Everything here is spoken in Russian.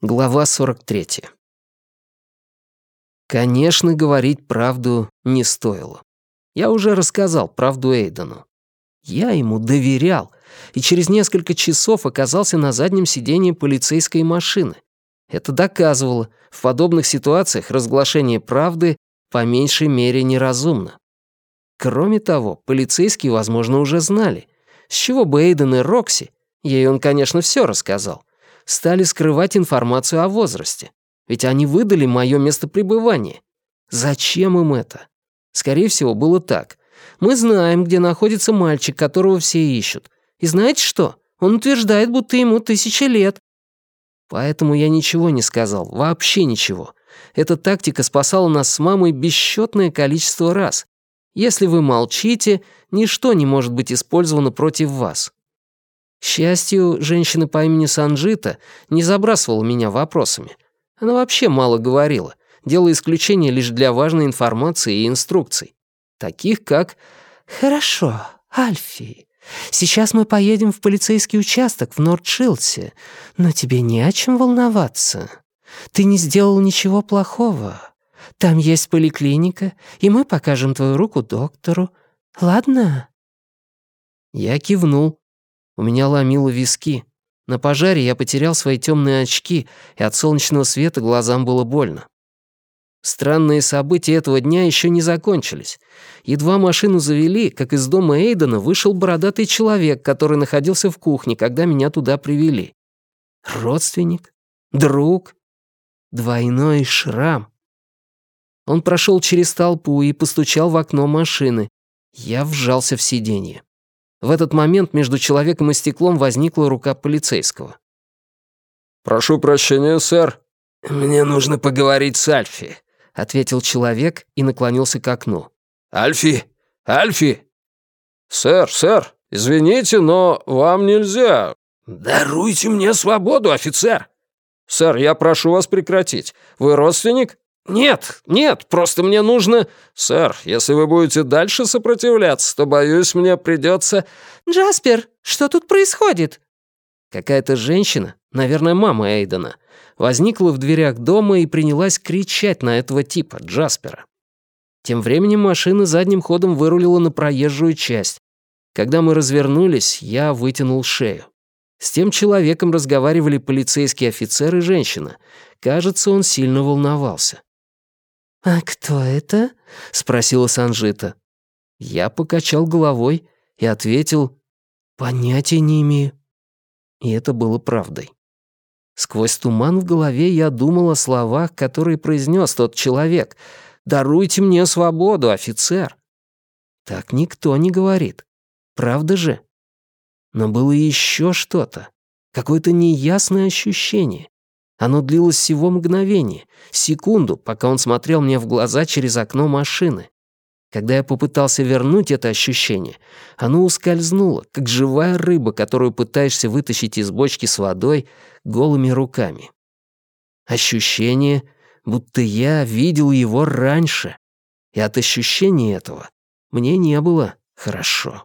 Глава 43. Конечно, говорить правду не стоило. Я уже рассказал правду Эйдену. Я ему доверял, и через несколько часов оказался на заднем сидении полицейской машины. Это доказывало, в подобных ситуациях разглашение правды по меньшей мере неразумно. Кроме того, полицейские, возможно, уже знали, с чего бы Эйден и Рокси, ей он, конечно, все рассказал, стали скрывать информацию о возрасте. Ведь они выдали мое место пребывания. Зачем им это? Скорее всего, было так. Мы знаем, где находится мальчик, которого все ищут. И знаете что? Он утверждает, будто ему тысяча лет. Поэтому я ничего не сказал, вообще ничего. Эта тактика спасала нас с мамой бесчетное количество раз. Если вы молчите, ничто не может быть использовано против вас. Счастью, женщина по имени Санджита не забрасывала меня вопросами. Она вообще мало говорила, делая исключение лишь для важной информации и инструкций. Таких как «Хорошо, Альфи, сейчас мы поедем в полицейский участок в Нордшилсе, но тебе не о чем волноваться. Ты не сделал ничего плохого. Там есть поликлиника, и мы покажем твою руку доктору. Ладно?» Я кивнул, у меня ломило виски. На пожаре я потерял свои темные очки, и от солнечного света глазам было больно. Странные события этого дня еще не закончились. Едва машину завели, как из дома Эйдена вышел бородатый человек, который находился в кухне, когда меня туда привели. Родственник? Друг? Двойной шрам. Он прошел через толпу и постучал в окно машины. Я вжался в сиденье. В этот момент между человеком и стеклом возникла рука полицейского. «Прошу прощения, сэр». «Мне нужно поговорить с Альфи», — ответил человек и наклонился к окну. «Альфи! Альфи!» «Сэр, сэр, извините, но вам нельзя». «Даруйте мне свободу, офицер!» «Сэр, я прошу вас прекратить. Вы родственник?» «Нет, нет, просто мне нужно...» «Сэр, если вы будете дальше сопротивляться, то, боюсь, мне придется...» «Джаспер, что тут происходит?» Какая-то женщина, наверное, мама Эйдена, возникла в дверях дома и принялась кричать на этого типа, Джаспера. Тем временем машина задним ходом вырулила на проезжую часть. Когда мы развернулись, я вытянул шею. С тем человеком разговаривали полицейский офицер и женщина. Кажется, он сильно волновался. «А кто это?» — спросила Санжита. Я покачал головой и ответил «Понятия не имею». И это было правдой. Сквозь туман в голове я думал о словах, которые произнес тот человек. «Даруйте мне свободу, офицер!» Так никто не говорит. Правда же? Но было еще что-то. Какое-то неясное ощущение. Оно длилось всего мгновение, секунду, пока он смотрел мне в глаза через окно машины. Когда я попытался вернуть это ощущение, оно ускользнуло, как живая рыба, которую пытаешься вытащить из бочки с водой голыми руками. Ощущение, будто я видел его раньше. И от ощущения этого мне не было хорошо.